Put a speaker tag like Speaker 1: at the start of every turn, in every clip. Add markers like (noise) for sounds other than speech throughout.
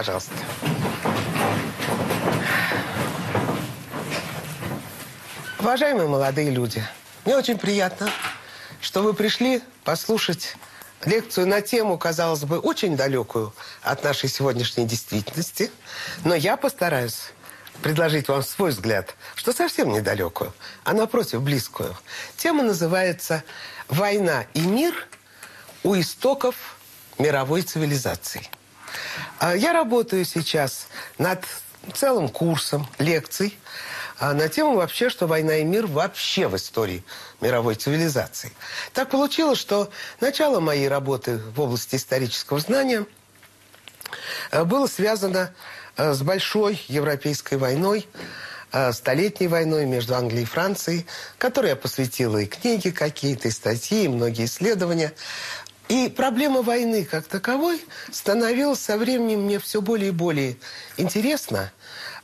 Speaker 1: Пожалуйста. Уважаемые молодые люди, мне очень приятно, что вы пришли послушать лекцию на тему, казалось бы, очень далекую от нашей сегодняшней действительности, но я постараюсь предложить вам свой взгляд, что совсем недалекую, а напротив близкую. Тема называется «Война и мир у истоков мировой цивилизации». А Я работаю сейчас над целым курсом лекций а, на тему вообще, что война и мир вообще в истории мировой цивилизации. Так получилось, что начало моей работы в области исторического знания а, было связано с большой европейской войной, столетней войной между Англией и Францией, которой я посвятила и книги какие-то, и статьи, и многие исследования. И проблема войны как таковой становилась со временем мне все более и более интересна,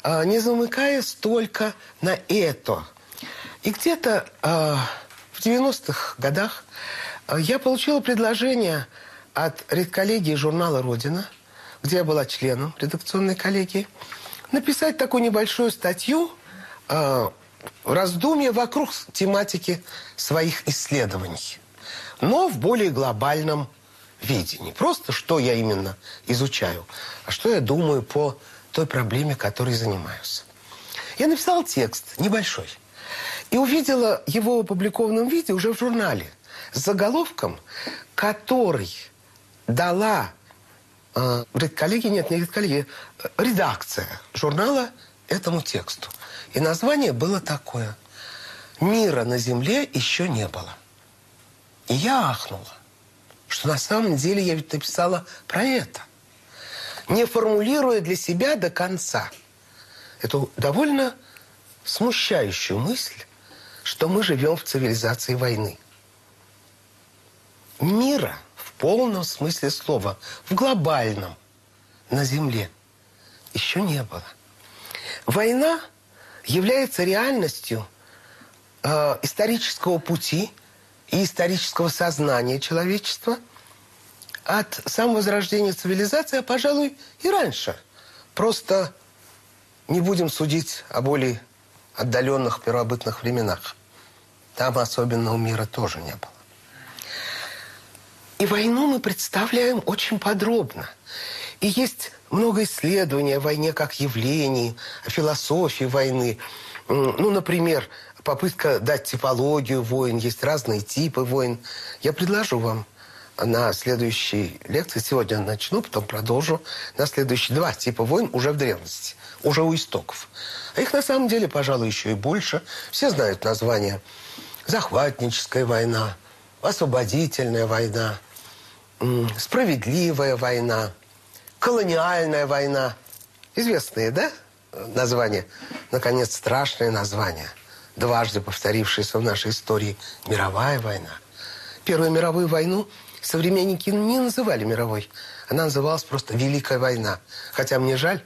Speaker 1: а, не замыкаясь только на это. И где-то а, в 90-х годах а, я получила предложение от редколлегии журнала «Родина», где я была членом редакционной коллегии, написать такую небольшую статью э, раздумья вокруг тематики своих исследований но в более глобальном виде. Не просто, что я именно изучаю, а что я думаю по той проблеме, которой занимаюсь. Я написал текст небольшой и увидела его в опубликованном виде уже в журнале с заголовком, который дала э, редколлегия, нет, не редколлегия, э, редакция журнала этому тексту. И название было такое «Мира на Земле еще не было». И я ахнула, что на самом деле я ведь написала про это, не формулируя для себя до конца эту довольно смущающую мысль, что мы живем в цивилизации войны. Мира в полном смысле слова, в глобальном, на Земле еще не было. Война является реальностью э, исторического пути – и исторического сознания человечества от самого зарождения цивилизации, а, пожалуй, и раньше. Просто не будем судить о более отдаленных первобытных временах. Там особенного мира тоже не было. И войну мы представляем очень подробно. И есть много исследований о войне как явлении, о философии войны. Ну, например, попытка дать типологию войн, есть разные типы войн. Я предложу вам на следующей лекции, сегодня начну, потом продолжу, на следующие два типа войн уже в древности, уже у истоков. А их на самом деле, пожалуй, еще и больше. Все знают название. Захватническая война, освободительная война, справедливая война, колониальная война. Известные, да, названия? Наконец, страшное название – дважды повторившаяся в нашей истории мировая война. Первую мировую войну современники не называли мировой. Она называлась просто Великая война. Хотя мне жаль,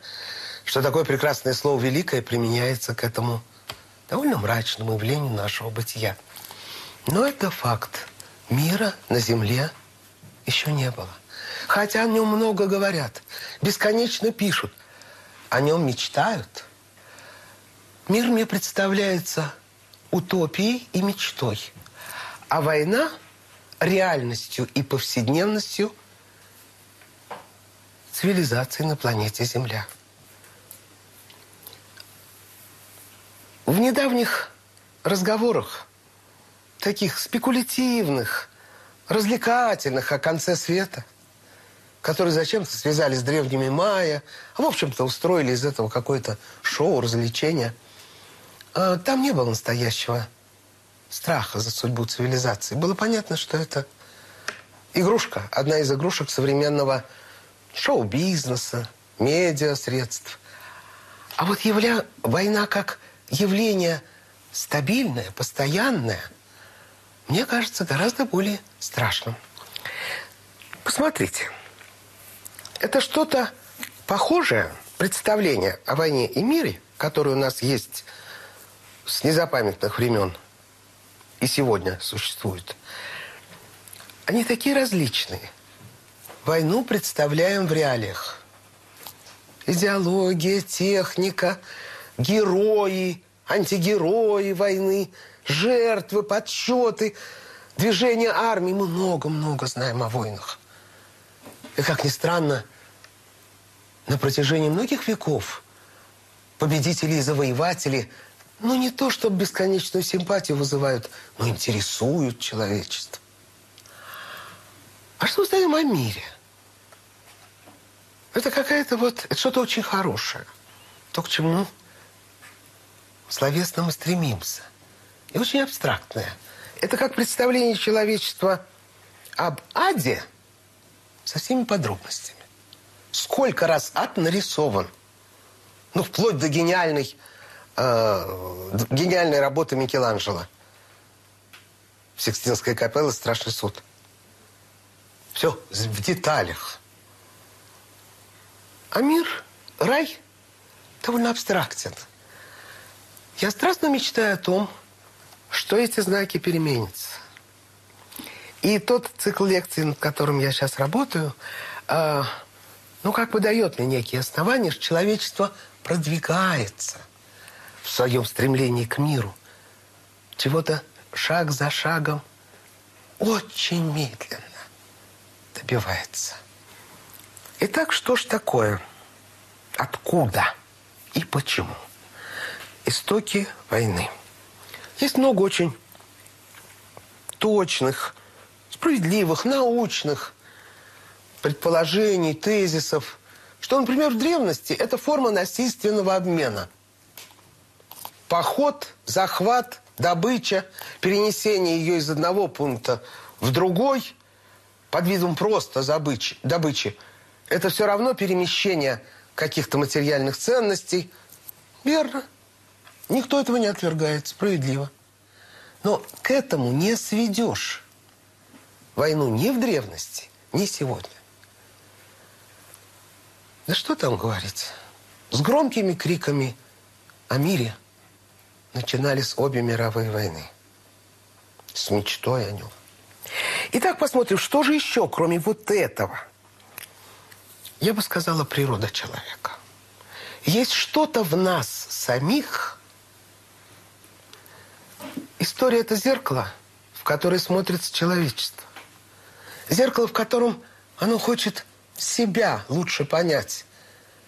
Speaker 1: что такое прекрасное слово «великое» применяется к этому довольно мрачному явлению нашего бытия. Но это факт. Мира на земле еще не было. Хотя о нем много говорят, бесконечно пишут, о нем мечтают. Мир мне представляется утопией и мечтой, а война реальностью и повседневностью цивилизации на планете Земля. В недавних разговорах, таких спекулятивных, развлекательных о конце света, которые зачем-то связали с древними майя, а в общем-то устроили из этого какое-то шоу, развлечение – там не было настоящего страха за судьбу цивилизации. Было понятно, что это игрушка, одна из игрушек современного шоу-бизнеса, медиа-средств. А вот явля... война как явление стабильное, постоянное, мне кажется гораздо более страшным. Посмотрите. Это что-то похожее, представление о войне и мире, которое у нас есть с незапамятных времен и сегодня существует. Они такие различные. Войну представляем в реалиях. Идеология, техника, герои, антигерои войны, жертвы, подсчеты, движение армии. Мы много-много знаем о войнах. И, как ни странно, на протяжении многих веков победители и завоеватели, ну, не то, чтобы бесконечную симпатию вызывают, но интересуют человечество. А что мы знаем о мире? Это какая-то вот, это что-то очень хорошее. То, к чему словесно мы стремимся. И очень абстрактное. Это как представление человечества об аде – со всеми подробностями. Сколько раз ад нарисован. Ну, вплоть до гениальной, э, гениальной работы Микеланджело. Сикстинская капелла «Страшный суд». Все в деталях. А мир, рай, довольно абстрактен. Я страстно мечтаю о том, что эти знаки переменятся. И тот цикл лекций, над которым я сейчас работаю, э, ну, как бы дает мне некие основания, что человечество продвигается в своем стремлении к миру. Чего-то шаг за шагом очень медленно добивается. Итак, что ж такое? Откуда и почему? Истоки войны. Есть много очень точных справедливых, научных предположений, тезисов, что, например, в древности это форма насильственного обмена. Поход, захват, добыча, перенесение ее из одного пункта в другой под видом просто добычи, добычи это все равно перемещение каких-то материальных ценностей. Верно. Никто этого не отвергает, справедливо. Но к этому не сведешь войну ни в древности, ни сегодня. Да что там говорить? С громкими криками о мире начинались обе мировые войны. С мечтой о нем. Итак, посмотрим, что же еще, кроме вот этого? Я бы сказала, природа человека. Есть что-то в нас самих. История – это зеркало, в которое смотрится человечество. Зеркало, в котором оно хочет себя лучше понять,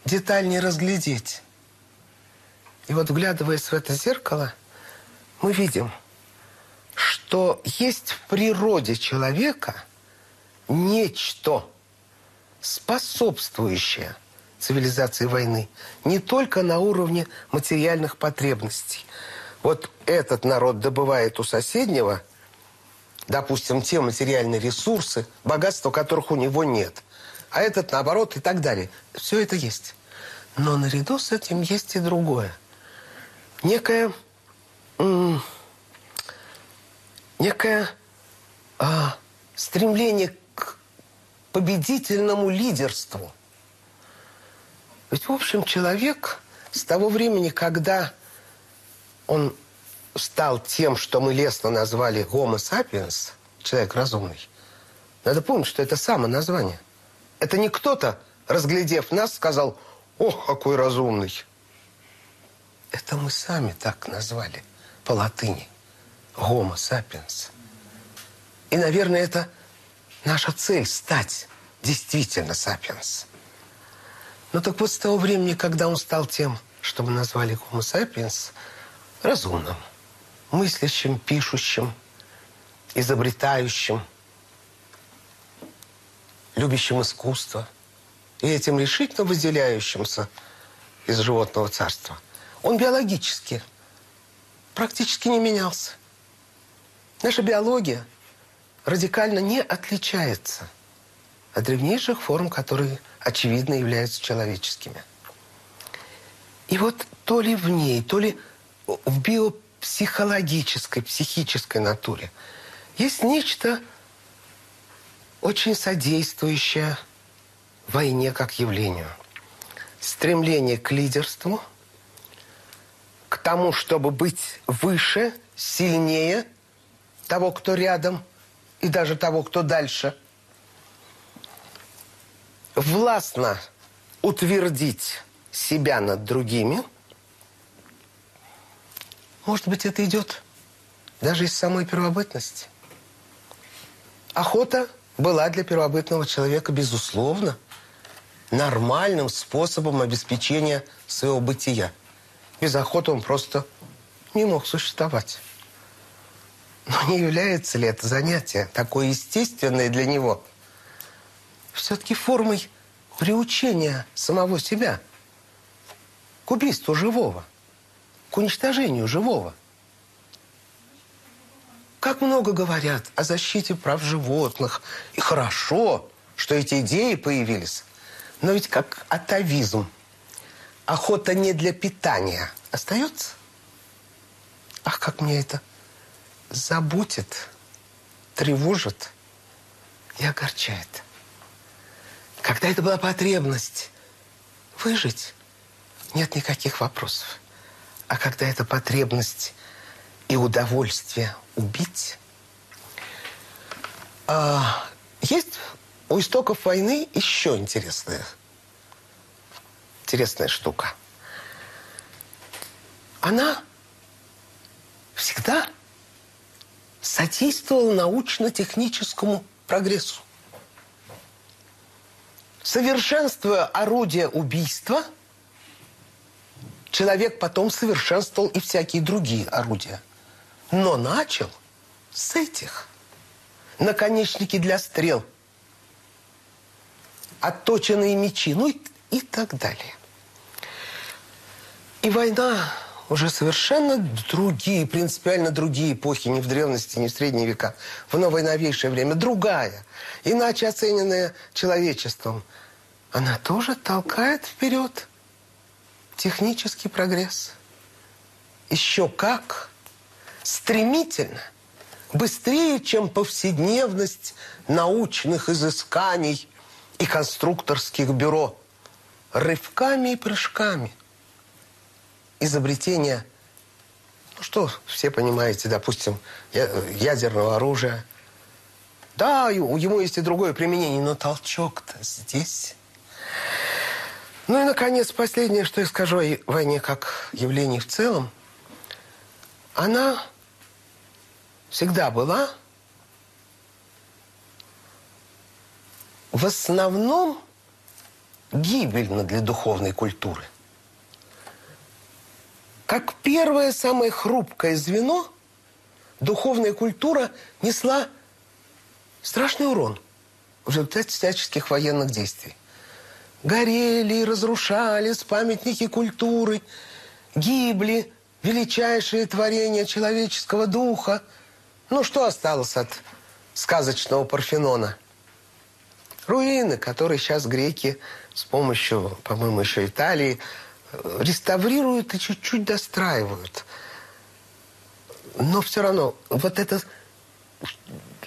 Speaker 1: детальнее разглядеть. И вот, вглядываясь в это зеркало, мы видим, что есть в природе человека нечто, способствующее цивилизации войны не только на уровне материальных потребностей. Вот этот народ добывает у соседнего – допустим, те материальные ресурсы, богатства которых у него нет. А этот, наоборот, и так далее. Все это есть. Но наряду с этим есть и другое. Некое... некое а, стремление к победительному лидерству. Ведь, в общем, человек с того времени, когда он стал тем, что мы лестно назвали Homo sapiens, человек разумный, надо помнить, что это само название. Это не кто-то, разглядев нас, сказал, ох, какой разумный. Это мы сами так назвали по латыни. Homo sapiens. И, наверное, это наша цель – стать действительно sapiens. Но так вот с того времени, когда он стал тем, что мы назвали Homo sapiens, разумным – мыслящим, пишущим, изобретающим, любящим искусство и этим решительно выделяющимся из животного царства. Он биологически практически не менялся. Наша биология радикально не отличается от древнейших форм, которые, очевидно, являются человеческими. И вот то ли в ней, то ли в биопсихологической, психической натуре есть нечто очень содействующее войне как явлению. Стремление к лидерству, к тому, чтобы быть выше, сильнее того, кто рядом, и даже того, кто дальше. Властно утвердить себя над другими. Может быть, это идет даже из самой первобытности. Охота была для первобытного человека, безусловно, нормальным способом обеспечения своего бытия. Без охоты он просто не мог существовать. Но не является ли это занятие, такое естественное для него, все-таки формой приучения самого себя к убийству живого, к уничтожению живого? Как много говорят о защите прав животных. И хорошо, что эти идеи появились. Но ведь как атовизм. Охота не для питания остается? Ах, как мне это заботит, тревожит и огорчает. Когда это была потребность выжить, нет никаких вопросов. А когда это потребность и удовольствие убить, а, есть у истоков войны еще интересная, интересная штука. Она всегда содействовал научно-техническому прогрессу. Совершенствуя орудие убийства, человек потом совершенствовал и всякие другие орудия. Но начал с этих. Наконечники для стрел, отточенные мечи, ну и, и так далее. И война. Уже совершенно другие, принципиально другие эпохи, не в древности, не в средние века, в новое новейшее время, другая, иначе оцененная человечеством, она тоже толкает вперед технический прогресс. Еще как. Стремительно, быстрее, чем повседневность научных изысканий и конструкторских бюро, рывками и прыжками – изобретения, ну что, все понимаете, допустим, ядерного оружия. Да, ему есть и другое применение, но толчок-то здесь. Ну и, наконец, последнее, что я скажу о войне как явлении в целом. Она всегда была в основном гибельна для духовной культуры. Как первое самое хрупкое звено, духовная культура несла страшный урон в результате всяческих военных действий. Горели разрушались памятники культуры, гибли величайшие творения человеческого духа. Ну, что осталось от сказочного Парфенона? Руины, которые сейчас греки с помощью, по-моему, еще Италии реставрируют и чуть-чуть достраивают. Но все равно вот это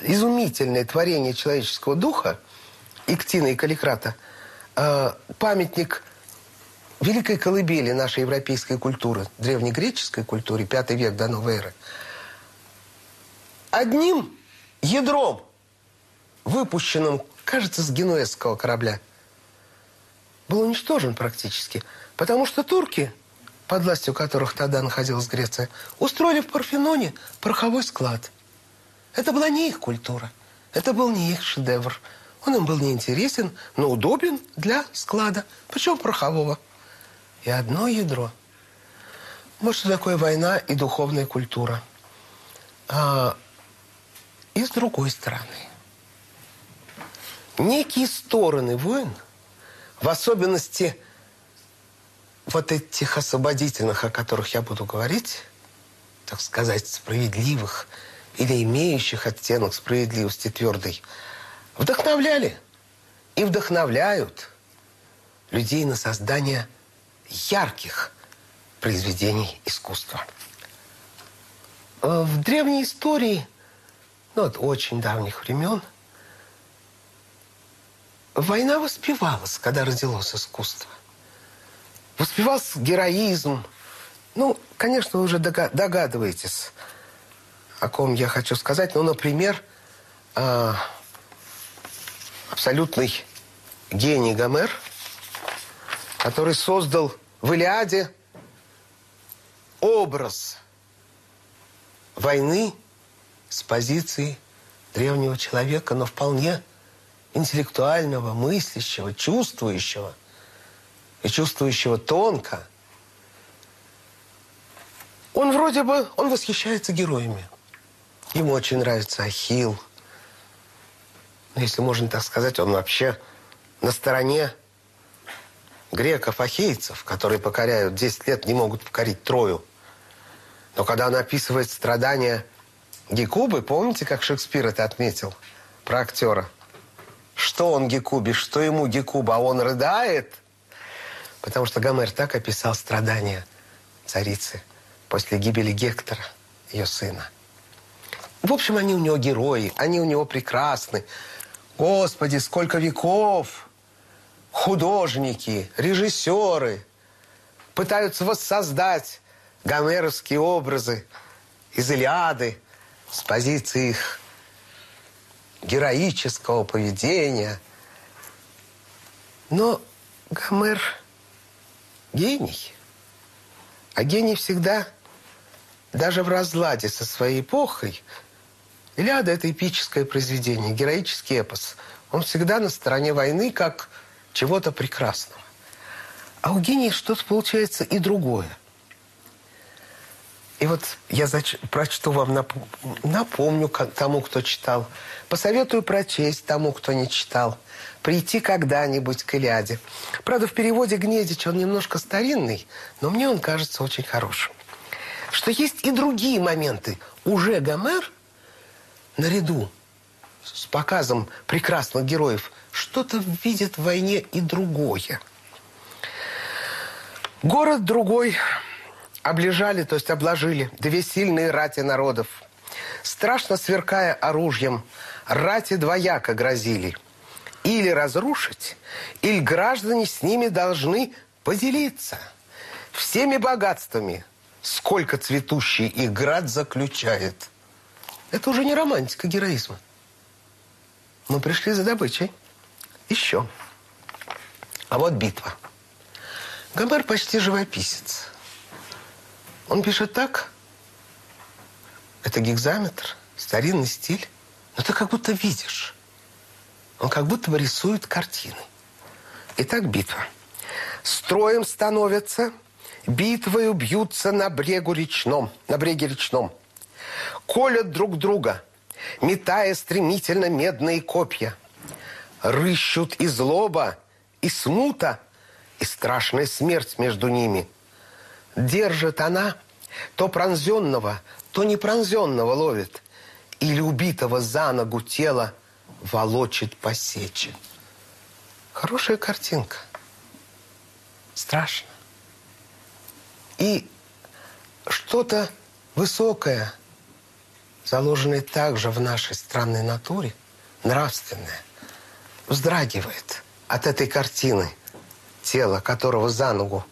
Speaker 1: изумительное творение человеческого духа, Иктина и Каликрата, э, памятник великой колыбели нашей европейской культуры, древнегреческой культуре, пятый век до новой эры, одним ядром, выпущенным, кажется, с генуэзского корабля, был уничтожен практически – Потому что турки, под властью которых тогда находилась Греция, устроили в Парфеноне пороховой склад. Это была не их культура. Это был не их шедевр. Он им был неинтересен, но удобен для склада, причем порохового. И одно ядро. Вот что такое война и духовная культура. А, и с другой стороны, некие стороны войн, в особенности вот этих освободительных, о которых я буду говорить, так сказать, справедливых или имеющих оттенок справедливости твердой, вдохновляли и вдохновляют людей на создание ярких произведений искусства. Э, в древней истории, ну, от очень давних времен, война воспевалась, когда родилось искусство. Воспевался героизм. Ну, конечно, вы уже догадываетесь, о ком я хочу сказать. Ну, например, э, абсолютный гений Гомер, который создал в Илиаде образ войны с позиции древнего человека, но вполне интеллектуального, мыслящего, чувствующего и чувствующего тонко. Он вроде бы, он восхищается героями. Ему очень нравится Ахилл. Если можно так сказать, он вообще на стороне греков-ахейцев, которые покоряют 10 лет, не могут покорить Трою. Но когда он описывает страдания Гекубы, помните, как Шекспир это отметил про актера? Что он Гекубе, что ему Гекуба, а он рыдает? Потому что Гомер так описал страдания царицы после гибели Гектора, ее сына. В общем, они у него герои, они у него прекрасны. Господи, сколько веков художники, режиссеры пытаются воссоздать гомеровские образы из Илиады с позиции их героического поведения. Но Гомер гений. А гений всегда, даже в разладе со своей эпохой, Илиада – это эпическое произведение, героический эпос. Он всегда на стороне войны, как чего-то прекрасного. А у гения что-то получается и другое – и вот я зач... прочту вам, нап... напомню тому, кто читал. Посоветую прочесть тому, кто не читал. Прийти когда-нибудь к Илиаде. Правда, в переводе Гнедич он немножко старинный, но мне он кажется очень хорошим. Что есть и другие моменты. Уже Гомер, наряду с показом прекрасных героев, что-то видит в войне и другое. Город другой облежали, то есть обложили две сильные рати народов. Страшно сверкая оружием, рати двояко грозили. Или разрушить, или граждане с ними должны поделиться всеми богатствами, сколько цветущий их град заключает. Это уже не романтика героизма. Мы пришли за добычей. Еще. А вот битва. Гомер почти живописец. Он пишет так. Это гигзаметр, старинный стиль. Но ты как будто видишь. Он как будто бы рисует картины. Итак, битва. Строем становятся, битвою бьются на брегу речном, на бреге речном. Колят друг друга, метая стремительно медные копья. Рыщут и злоба, и смута, и страшная смерть между ними – держит она, то пронзенного, то непронзенного ловит, или убитого за ногу тела волочит по сече. Хорошая картинка. Страшно. И что-то высокое, заложенное также в нашей странной натуре, нравственное, вздрагивает от этой картины, тело которого за ногу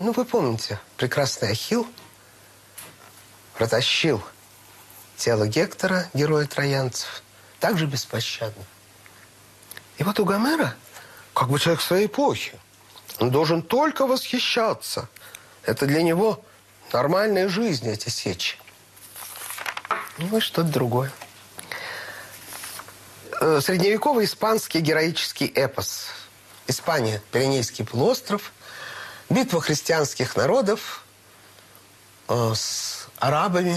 Speaker 1: ну, вы помните, прекрасный Ахилл протащил тело Гектора, героя троянцев, также беспощадно. И вот у Гомера, как бы человек своей эпохи, он должен только восхищаться. Это для него нормальная жизнь, эти сечи. Ну и что-то другое. Э, средневековый испанский героический эпос. Испания, Пиренейский полуостров – Битва христианских народов э, с арабами,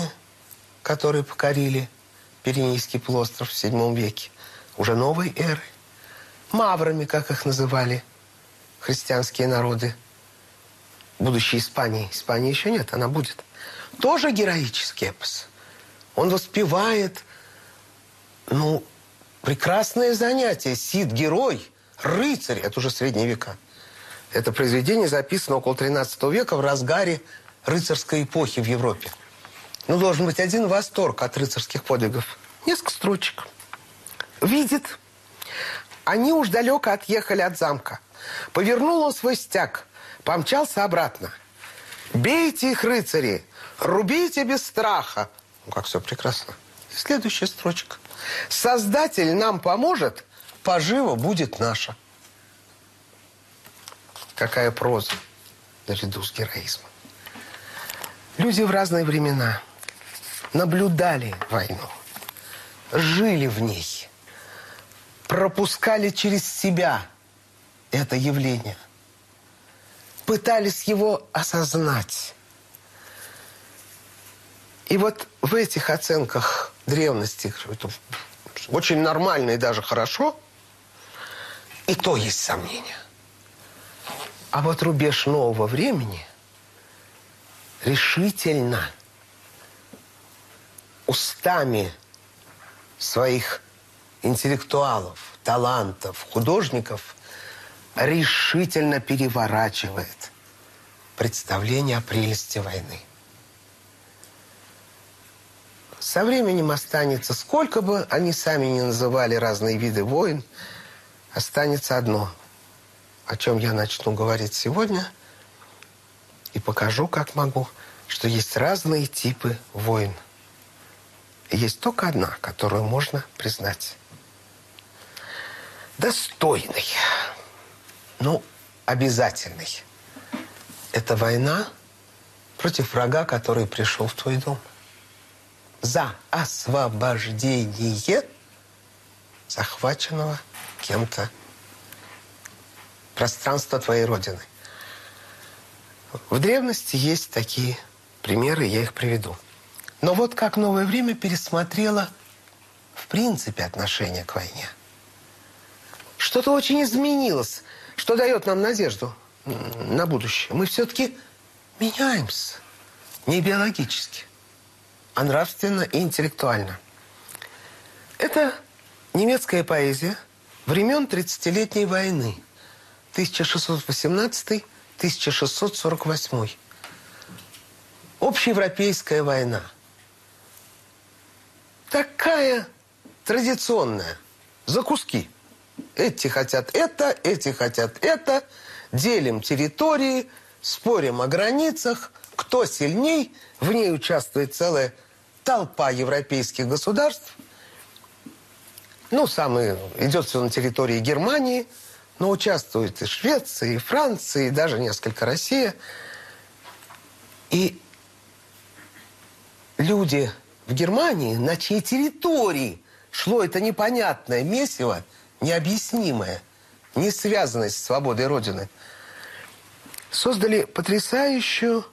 Speaker 1: которые покорили Пиренейский полуостров в VII веке, уже новой эры. Маврами, как их называли христианские народы будущей Испании. Испании еще нет, она будет. Тоже героический эпос. Он воспевает, ну, прекрасное занятие. Сид – герой, рыцарь – это уже средние века. Это произведение записано около 13 века в разгаре рыцарской эпохи в Европе. Ну, должен быть один восторг от рыцарских подвигов. Несколько строчек. Видит. Они уж далеко отъехали от замка. Повернул он свой стяг, помчался обратно. «Бейте их, рыцари! Рубите без страха!» Ну, как все прекрасно. И следующая строчка. «Создатель нам поможет, поживо будет наша». Какая проза наряду с героизмом. Люди в разные времена наблюдали войну, жили в ней, пропускали через себя это явление, пытались его осознать. И вот в этих оценках древности, это очень нормально и даже хорошо, и то есть сомнения. А вот рубеж нового времени решительно устами своих интеллектуалов, талантов, художников решительно переворачивает представление о прелести войны. Со временем останется, сколько бы они сами не называли разные виды войн, останется одно – о чем я начну говорить сегодня, и покажу, как могу, что есть разные типы войн. Есть только одна, которую можно признать. Достойный. Ну, обязательный. Это война против врага, который пришел в твой дом. За освобождение захваченного кем-то пространство твоей родины. В древности есть такие примеры, я их приведу. Но вот как новое время пересмотрело в принципе отношение к войне. Что-то очень изменилось, что дает нам надежду на будущее. Мы все-таки меняемся. Не биологически, а нравственно и интеллектуально. Это немецкая поэзия времен 30-летней войны – 1618-1648. Общеевропейская война. Такая традиционная. За куски. Эти хотят это, эти хотят это. Делим территории, спорим о границах. Кто сильней? В ней участвует целая толпа европейских государств. Ну, самый идет все на территории Германии – но участвуют и Швеция, и Франция, и даже несколько Россия. И люди в Германии, на чьей территории шло это непонятное месиво, необъяснимое, не связанное с свободой Родины, создали потрясающую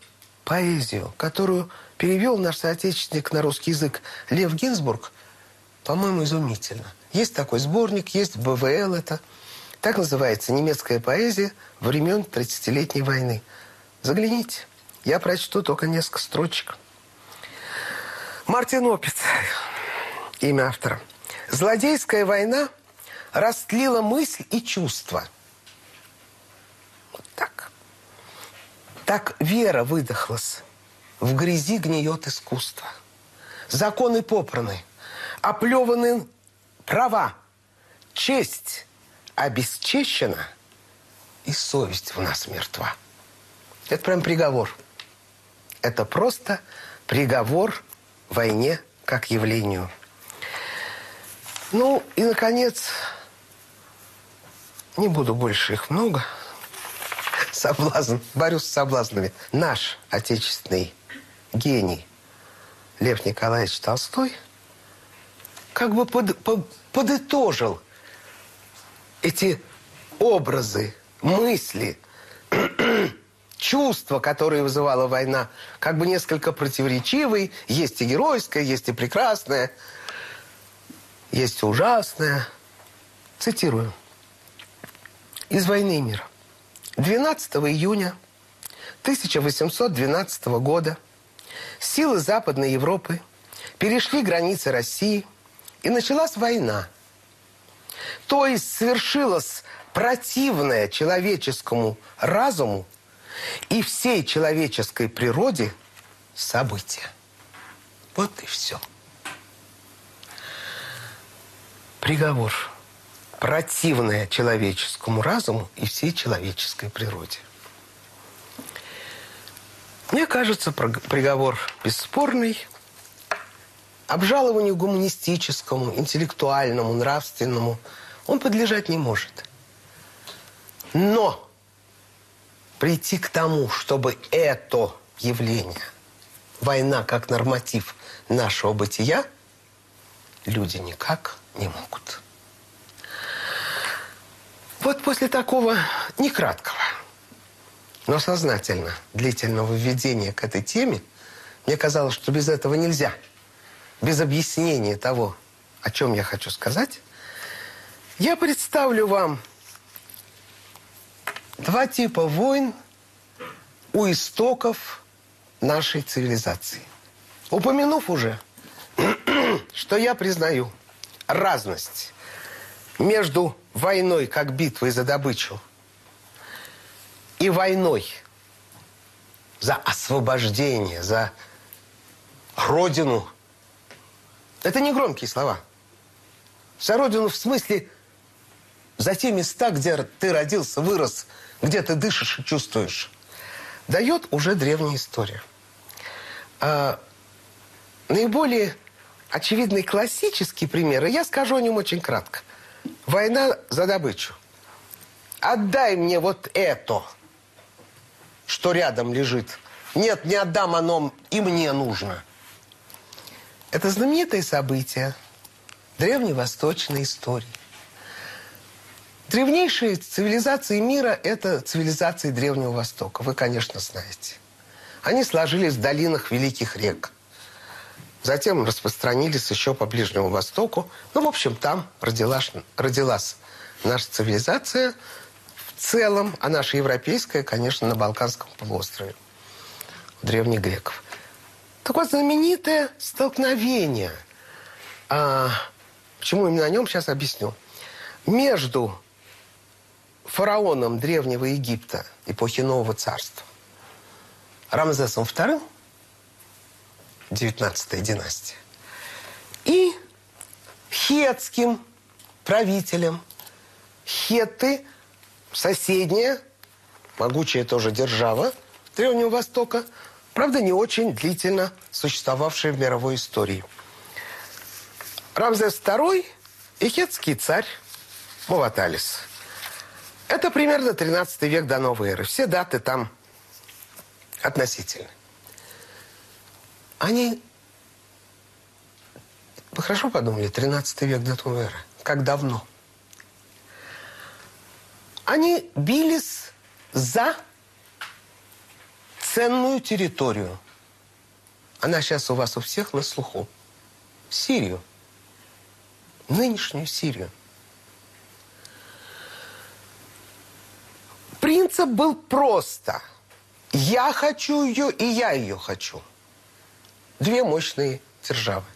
Speaker 1: поэзию, которую перевел наш соотечественник на русский язык Лев Гинзбург, по-моему, изумительно. Есть такой сборник, есть БВЛ это – так называется немецкая поэзия времен 30-летней войны. Загляните. Я прочту только несколько строчек. Мартин Опиц, имя автора. Злодейская война растлила мысль и чувства. Вот так. Так вера выдохлась. В грязи гниет искусство. Законы попраны, оплеваны права, честь обесчещена, и совесть в нас мертва. Это прям приговор. Это просто приговор войне как явлению. Ну и, наконец, не буду больше их много. Соблазн. Борюсь с соблазнами. Наш отечественный гений Лев Николаевич Толстой как бы под, под, подытожил эти образы, мысли, чувства, которые вызывала война, как бы несколько противоречивые. Есть и геройское, есть и прекрасное, есть и ужасное. Цитирую. Из «Войны и мира». 12 июня 1812 года силы Западной Европы перешли границы России, и началась война. То есть совершилось противное человеческому разуму и всей человеческой природе событие. Вот и все. Приговор. Противное человеческому разуму и всей человеческой природе. Мне кажется, приговор бесспорный. Обжалованию гуманистическому, интеллектуальному, нравственному он подлежать не может. Но прийти к тому, чтобы это явление, война как норматив нашего бытия, люди никак не могут. Вот после такого некраткого, но сознательно длительного введения к этой теме, мне казалось, что без этого нельзя. Без объяснения того, о чем я хочу сказать, я представлю вам два типа войн у истоков нашей цивилизации. Упомянув уже, (clears throat) что я признаю разность между войной как битвой за добычу и войной за освобождение, за родину. Это не громкие слова. За родину в смысле за те места, где ты родился, вырос, где ты дышишь и чувствуешь, дает уже древняя история. А, наиболее очевидный классический пример, и я скажу о нем очень кратко. Война за добычу. Отдай мне вот это – что рядом лежит. Нет, не отдам, оно и мне нужно. Это знаменитое событие древневосточной истории. Древнейшие цивилизации мира – это цивилизации Древнего Востока. Вы, конечно, знаете. Они сложились в долинах великих рек. Затем распространились еще по Ближнему Востоку. Ну, в общем, там родилась, родилась наша цивилизация – целом, а наша европейская, конечно, на Балканском полуострове у древних греков. Так вот, знаменитое столкновение, а, почему именно о нем сейчас объясню, между фараоном Древнего Египта эпохи Нового Царства Рамзесом II, 19 династия, и хетским правителем. Хеты – соседняя, могучая тоже держава Древнего Востока, правда, не очень длительно существовавшая в мировой истории. Рамзес II – ихетский царь Муваталис. Это примерно 13 век до новой эры. Все даты там относительны. Они... Вы хорошо подумали, 13 век до новой эры. Как давно? Они бились за ценную территорию. Она сейчас у вас у всех на слуху. Сирию. Нынешнюю Сирию. Принцип был просто. Я хочу ее, и я ее хочу. Две мощные державы.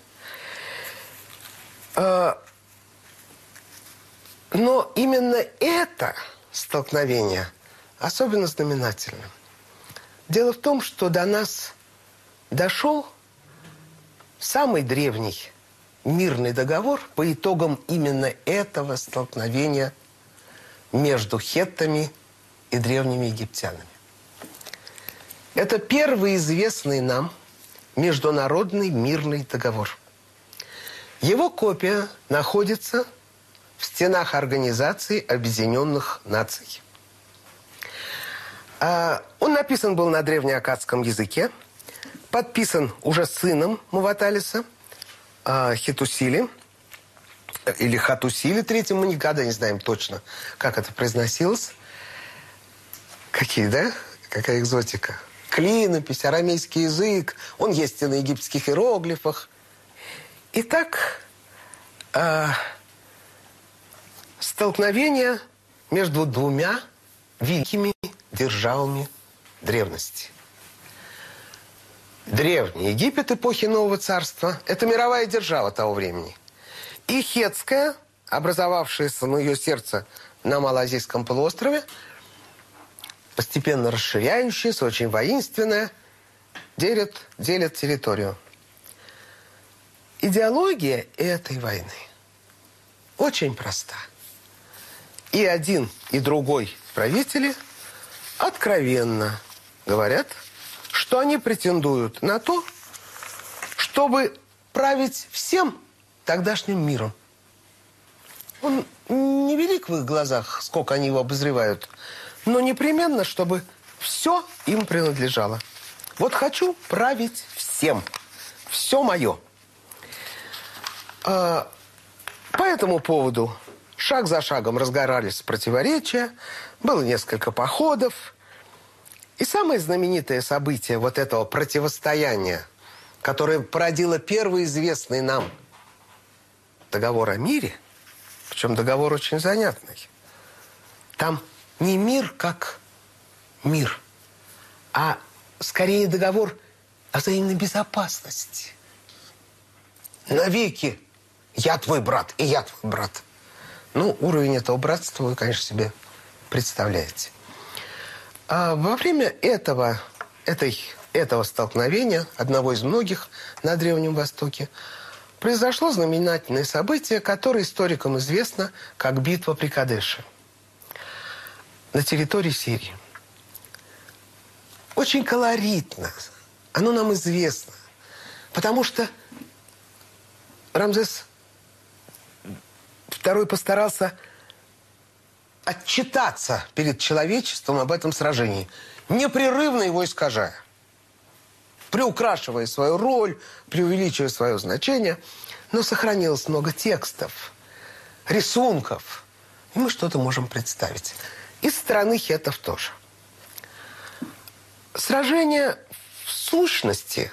Speaker 1: А, но именно это столкновения особенно знаменательным. Дело в том, что до нас дошел самый древний мирный договор по итогам именно этого столкновения между хеттами и древними египтянами. Это первый известный нам международный мирный договор. Его копия находится в стенах Организации Объединенных Наций. А, он написан был на древнеакадском языке, подписан уже сыном Муваталиса, а, Хитусили, или Хатусили третьим, мы никогда не знаем точно, как это произносилось. Какие, да? Какая экзотика. Клинопись, арамейский язык, он есть и на египетских иероглифах. Итак, э, столкновение между двумя великими державами древности. Древний Египет эпохи Нового Царства – это мировая держава того времени. И Хетская, образовавшаяся на ее сердце на Малазийском полуострове, постепенно расширяющаяся, очень воинственная, делит, делит территорию. Идеология этой войны очень проста. И один, и другой правители откровенно говорят, что они претендуют на то, чтобы править всем тогдашним миром. Он невелик в их глазах, сколько они его обозревают, но непременно, чтобы все им принадлежало. Вот хочу править всем. Все мое. А, по этому поводу шаг за шагом разгорались противоречия, было несколько походов. И самое знаменитое событие вот этого противостояния, которое породило первый известный нам договор о мире, причем договор очень занятный. Там не мир как мир, а скорее договор о взаимной безопасности. Навеки я твой брат, и я твой брат. Ну, уровень этого братства вы, конечно, себе представляете. А во время этого, этой, этого столкновения, одного из многих на Древнем Востоке, произошло знаменательное событие, которое историкам известно как битва при Кадеше на территории Сирии. Очень колоритно. Оно нам известно. Потому что Рамзес Второй постарался отчитаться перед человечеством об этом сражении, непрерывно его искажая, приукрашивая свою роль, преувеличивая свое значение, но сохранилось много текстов, рисунков, и мы что-то можем представить. Из страны хетов тоже. Сражение в сущности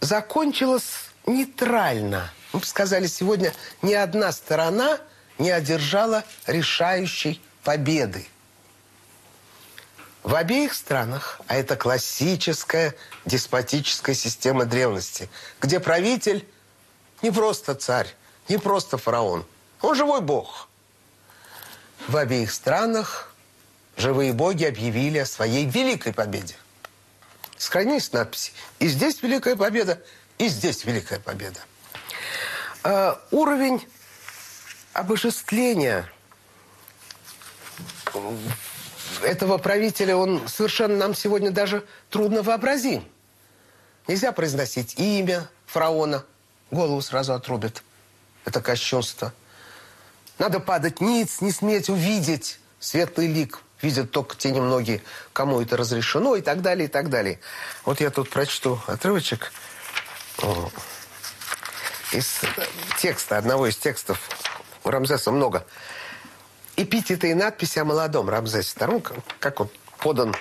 Speaker 1: закончилось нейтрально – мы бы сказали, сегодня ни одна сторона не одержала решающей победы. В обеих странах, а это классическая деспотическая система древности, где правитель не просто царь, не просто фараон, он живой бог. В обеих странах живые боги объявили о своей великой победе. Сохранились надписи. И здесь великая победа, и здесь великая победа. Э, уровень обожествления этого правителя, он совершенно нам сегодня даже трудно вообразим. Нельзя произносить имя фараона, голову сразу отрубят. Это кощунство. Надо падать ниц, не сметь увидеть светлый лик. Видят только те немногие, кому это разрешено, и так далее, и так далее. Вот я тут прочту отрывочек из текста, одного из текстов у Рамзеса много. Эпитеты и надписи о молодом Рамзесе II, как он подан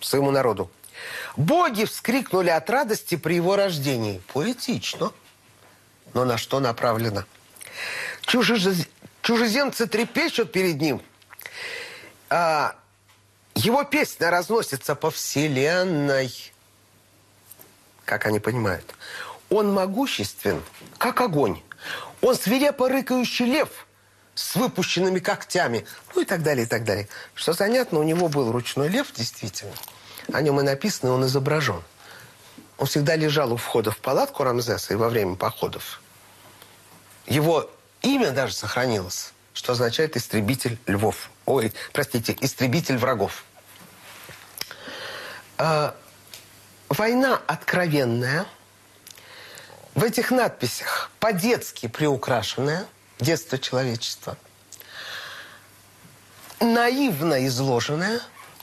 Speaker 1: своему народу. Боги вскрикнули от радости при его рождении. Поэтично. Но на что направлено? Чужез... Чужеземцы трепещут перед ним. А его песня разносится по вселенной. Как они понимают. Он могуществен, как огонь. Он свирепо рыкающий лев с выпущенными когтями. Ну и так далее, и так далее. Что занятно, у него был ручной лев, действительно. О нем и написано, он изображен. Он всегда лежал у входа в палатку Рамзеса и во время походов. Его имя даже сохранилось, что означает «истребитель львов». Ой, простите, «истребитель врагов». А, война откровенная – в этих надписях по-детски приукрашенное детство человечества, наивно изложенное,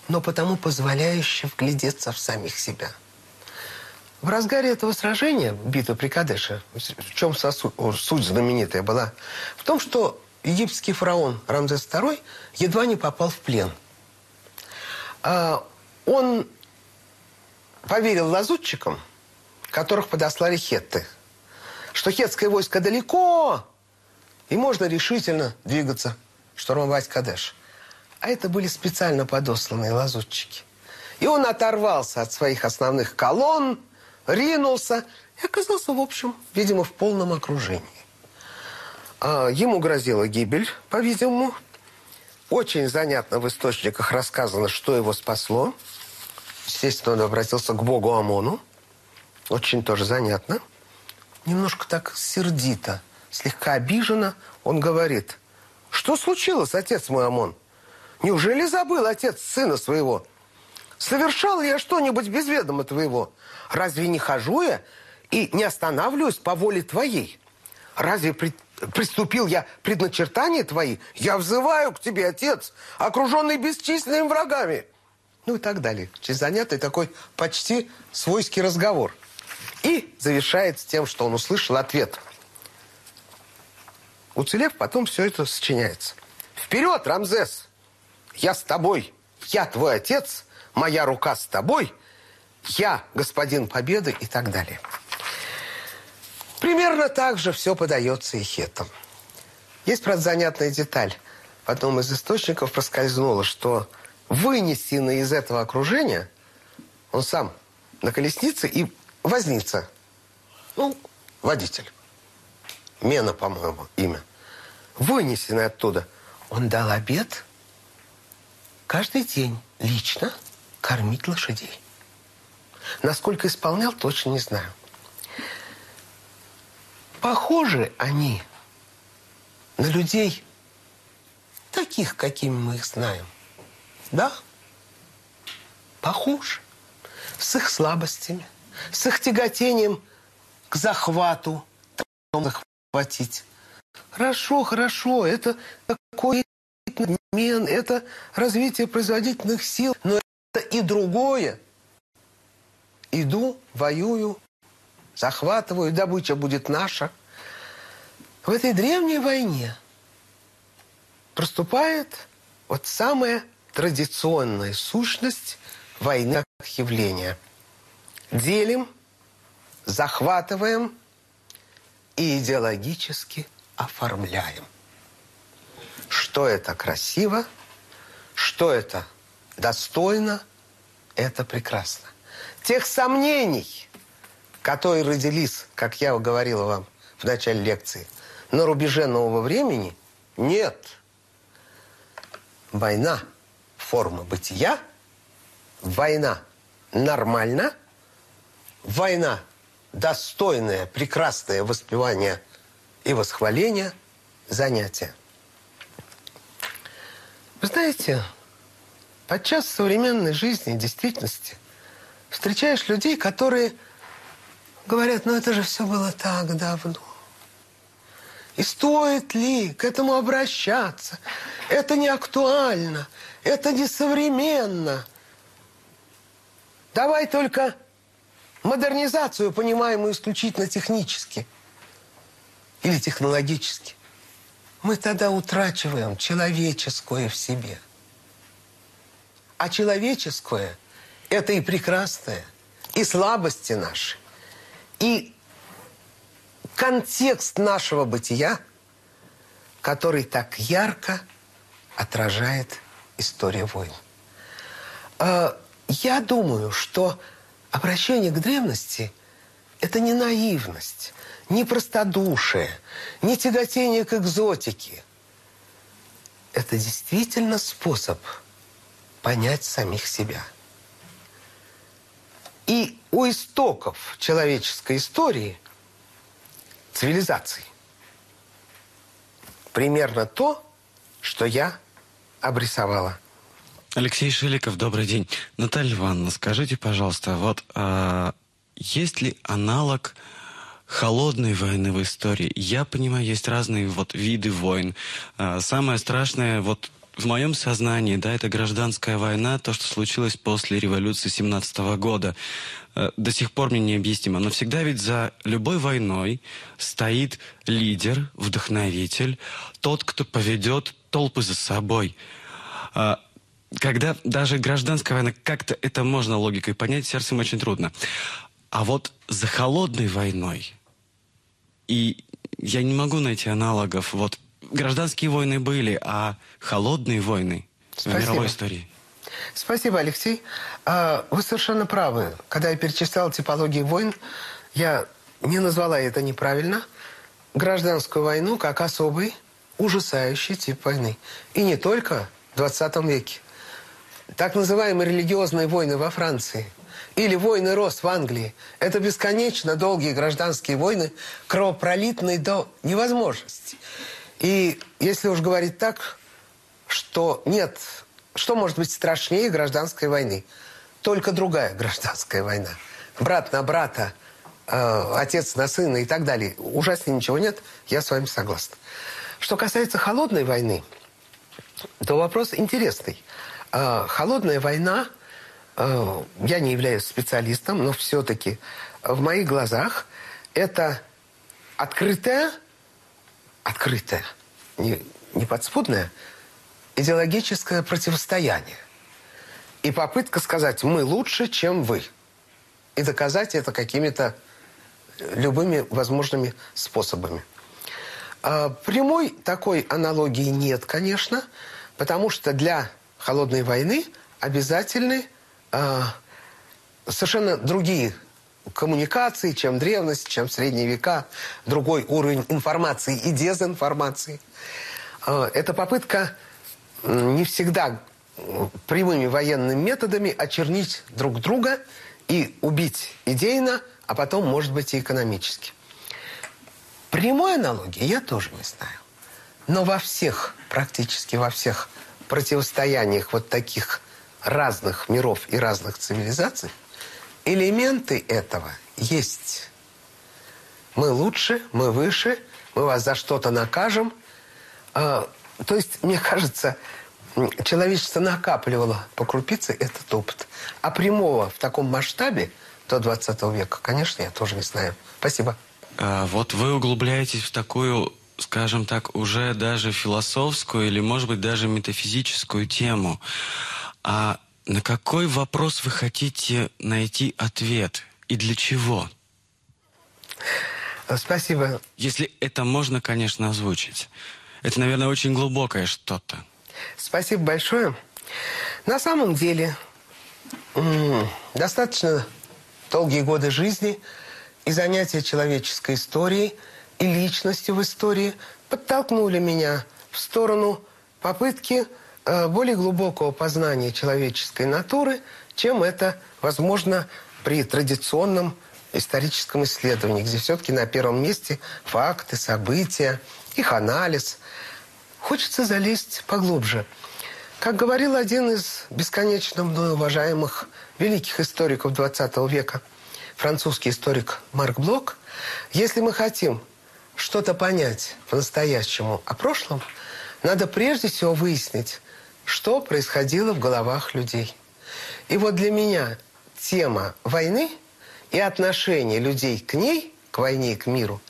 Speaker 1: но потому позволяющее вглядеться в самих себя. В разгаре этого сражения, битвы при Кадеше, в чем сосуд, суть знаменитая была? В том, что египетский фараон Рамзес II едва не попал в плен. А, он поверил лазутчикам, которых подослали хетты – что хетское войско далеко, и можно решительно двигаться, штурмовать Кадеш. А это были специально подосланные лазутчики. И он оторвался от своих основных колонн, ринулся и оказался, в общем, видимо, в полном окружении. А ему грозила гибель, по-видимому. Очень занятно в источниках рассказано, что его спасло. Естественно, он обратился к богу Амону. Очень тоже занятно. Немножко так сердито, слегка обиженно он говорит. Что случилось, отец мой Амон? Неужели забыл отец сына своего? Совершал я что-нибудь без ведома твоего? Разве не хожу я и не останавливаюсь по воле твоей? Разве при, приступил я предначертания твои? Я взываю к тебе, отец, окруженный бесчисленными врагами. Ну и так далее. Очень занятый такой почти свойский разговор. И завершает с тем, что он услышал ответ. Уцелев, потом все это сочиняется. Вперед, Рамзес! Я с тобой. Я твой отец. Моя рука с тобой. Я господин Победы и так далее. Примерно так же все подается и хетом. Есть, правда, занятная деталь. В одном из источников проскользнуло, что вынесенный из этого окружения, он сам на колеснице и возница. Ну, водитель. Мена, по-моему, имя. Вынесенный оттуда. Он дал обед каждый день лично кормить лошадей. Насколько исполнял, точно не знаю. Похожи они на людей, таких, какими мы их знаем. Да? Похожи. С их слабостями, с их тяготением к захвату, захватить. Хорошо, хорошо, это такой обмен, это развитие производительных сил, но это и другое. Иду, воюю, захватываю, добыча будет наша. В этой древней войне проступает вот самая традиционная сущность войны как явления. Делим, захватываем и идеологически оформляем. Что это красиво, что это достойно, это прекрасно. Тех сомнений, которые родились, как я говорила вам в начале лекции, на рубеже нового времени, нет. Война – форма бытия, война нормально, война – достойное, прекрасное воспевание и восхваление занятия. Вы знаете, подчас в современной жизни и действительности встречаешь людей, которые говорят, ну это же все было так давно. И стоит ли к этому обращаться? Это не актуально, это не современно. Давай только модернизацию, понимаемую исключительно технически – или технологически, мы тогда утрачиваем человеческое в себе. А человеческое – это и прекрасное, и слабости наши, и контекст нашего бытия, который так ярко отражает история войн. А, я думаю, что обращение к древности – это не наивность, ни простодушие, ни тяготение к экзотике. Это действительно способ понять самих себя. И у истоков человеческой истории, цивилизации, примерно то, что я обрисовала.
Speaker 2: Алексей Шиликов, добрый день. Наталья Ивановна, скажите, пожалуйста, вот а, есть ли аналог холодной войны в истории. Я понимаю, есть разные вот виды войн. А, самое страшное вот в моем сознании, да, это гражданская война, то, что случилось после революции 17 года. А, до сих пор мне необъяснимо. Но всегда ведь за любой войной стоит лидер, вдохновитель, тот, кто поведет толпы за собой. А, когда даже гражданская война, как-то это можно логикой понять, сердцем очень трудно. А вот за холодной войной и я не могу найти аналогов. Вот гражданские войны были, а холодные войны Спасибо. в мировой истории.
Speaker 1: Спасибо, Алексей. А, вы совершенно правы. Когда я перечислял типологии войн, я не назвала это неправильно. Гражданскую войну как особый, ужасающий тип войны. И не только в 20 веке. Так называемые религиозные войны во Франции или войны рост в Англии – это бесконечно долгие гражданские войны, кровопролитные до невозможности. И если уж говорить так, что нет, что может быть страшнее гражданской войны? Только другая гражданская война. Брат на брата, э, отец на сына и так далее. Ужаснее ничего нет, я с вами согласна. Что касается холодной войны, то вопрос интересный. Э, холодная война, э, я не являюсь специалистом, но все-таки в моих глазах это открытая открытое, не, не подспудное, идеологическое противостояние. И попытка сказать «мы лучше, чем вы». И доказать это какими-то любыми возможными способами. А прямой такой аналогии нет, конечно, потому что для холодной войны обязательны а, совершенно другие коммуникации, чем древность, чем средние века, другой уровень информации и дезинформации. А, это попытка не всегда прямыми военными методами очернить друг друга и убить идейно, а потом, может быть, и экономически. Прямой аналогии я тоже не знаю. Но во всех, практически во всех противостояниях вот таких разных миров и разных цивилизаций элементы этого есть. Мы лучше, мы выше, мы вас за что-то накажем. А, то есть, мне кажется, человечество накапливало по крупице этот опыт. А прямого в таком масштабе до 20 века, конечно, я тоже не знаю. Спасибо.
Speaker 2: А, вот вы углубляетесь в такую, скажем так, уже даже философскую или, может быть, даже метафизическую тему. А на какой вопрос вы хотите найти ответ и для чего?
Speaker 1: Спасибо.
Speaker 2: Если это можно, конечно, озвучить. Это, наверное, очень глубокое что-то.
Speaker 1: Спасибо большое. На самом деле, достаточно долгие годы жизни и занятия человеческой историей и личностью в истории подтолкнули меня в сторону попытки Э, более глубокого познания человеческой натуры, чем это возможно при традиционном историческом исследовании, где все-таки на первом месте факты, события, их анализ. Хочется залезть поглубже. Как говорил один из бесконечно мной уважаемых великих историков XX века, французский историк Марк Блок, если мы хотим что-то понять по-настоящему о прошлом, надо прежде всего выяснить, что происходило в головах людей. И вот для меня тема войны и отношение людей к ней, к войне и к миру,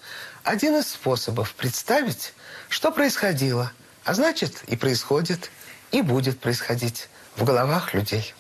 Speaker 1: один из способов представить, что происходило, а значит и происходит, и будет происходить в головах людей.